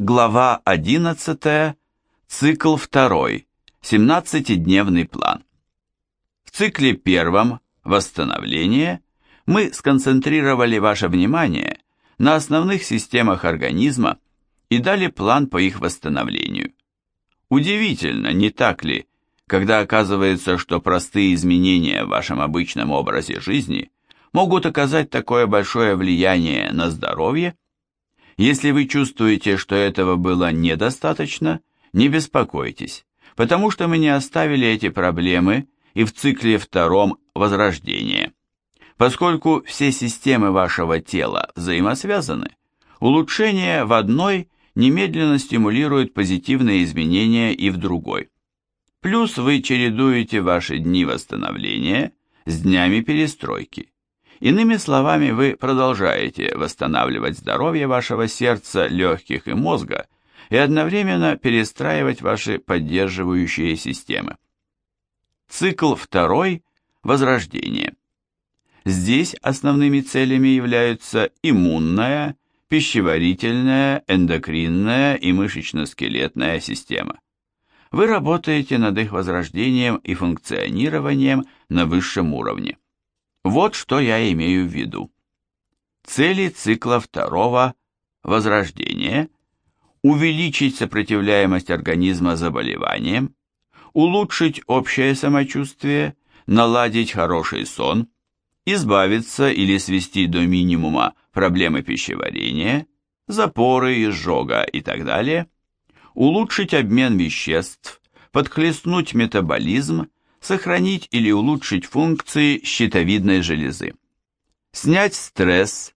Глава 11. Цикл 2. 17-дневный план. В цикле первом «Восстановление» мы сконцентрировали ваше внимание на основных системах организма и дали план по их восстановлению. Удивительно, не так ли, когда оказывается, что простые изменения в вашем обычном образе жизни могут оказать такое большое влияние на здоровье, если вы чувствуете, что этого было недостаточно, не беспокойтесь, потому что мы не оставили эти проблемы и в цикле втором возрождения. Поскольку все системы вашего тела взаимосвязаны, улучшение в одной немедленно стимулирует позитивные изменения и в другой. Плюс вы чередуете ваши дни восстановления с днями перестройки. Иными словами, вы продолжаете восстанавливать здоровье вашего сердца, легких и мозга и одновременно перестраивать ваши поддерживающие системы. Цикл второй – возрождение. Здесь основными целями являются иммунная, пищеварительная, эндокринная и мышечно-скелетная система. Вы работаете над их возрождением и функционированием на высшем уровне. Вот что я имею в виду. Цели цикла второго – возрождение, увеличить сопротивляемость организма заболеваниям, улучшить общее самочувствие, наладить хороший сон, избавиться или свести до минимума проблемы пищеварения, запоры, изжога и так далее, улучшить обмен веществ, подхлестнуть метаболизм, сохранить или улучшить функции щитовидной железы, снять стресс,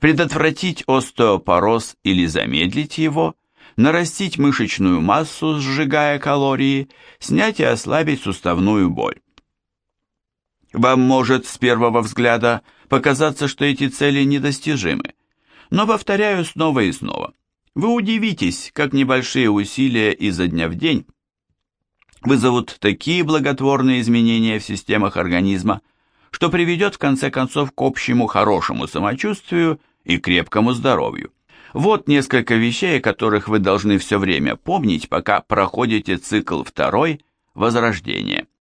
предотвратить остеопороз или замедлить его, нарастить мышечную массу, сжигая калории, снять и ослабить суставную боль. Вам может с первого взгляда показаться, что эти цели недостижимы, но повторяю снова и снова. Вы удивитесь, как небольшие усилия изо дня в день вызовут такие благотворные изменения в системах организма, что приведет в конце концов к общему хорошему самочувствию и крепкому здоровью. Вот несколько вещей, о которых вы должны все время помнить, пока проходите цикл второй – возрождение.